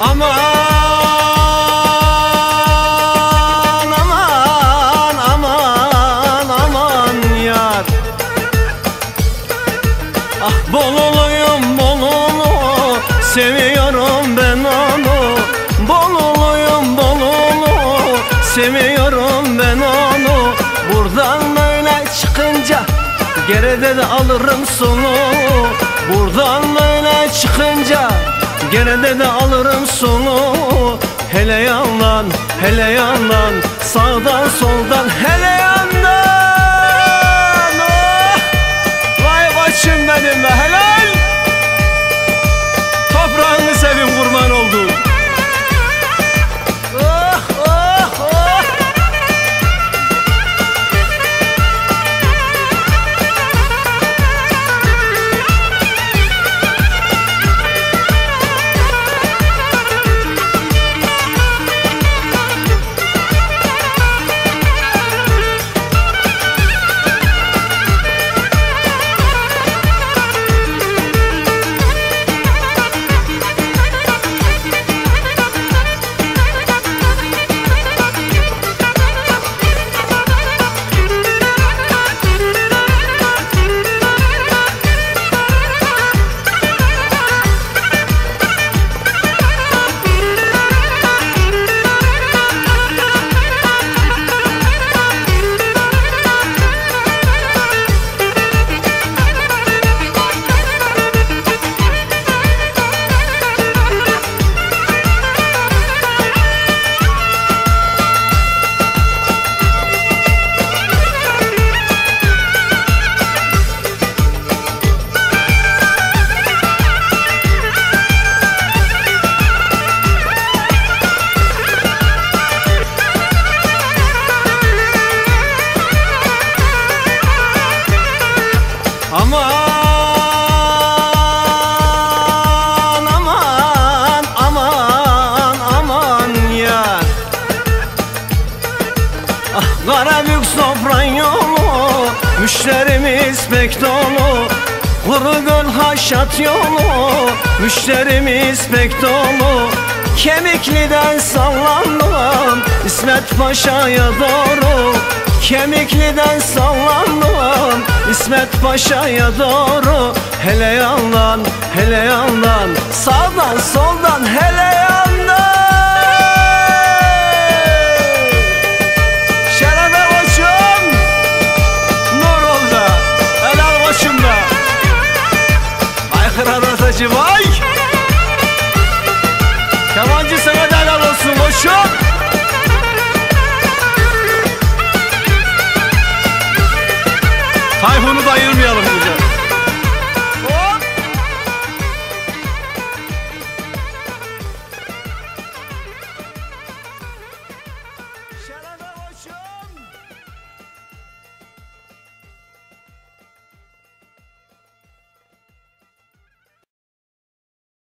Aman aman aman aman yar. Ah Bololuyum Bololu Seviyorum ben onu. Bololuyum Bololu Seviyorum ben onu. Buradan böyle çıkınca Geride de alırım sonu. Buradan böyle çıkınca Geride de alırım sonu? Hele yandan hele yandan Sağdan soldan hele yandan Müşterimiz pek dolu Kuru göl haşat yolu. Müşterimiz pek dolu Kemikli'den sallandım İsmet Paşa'ya doğru Kemikli'den sallandım İsmet Paşa'ya doğru Hele yandan hele yandan. Sağdan soldan hele yandan Tayfun'u da ayırmayalım.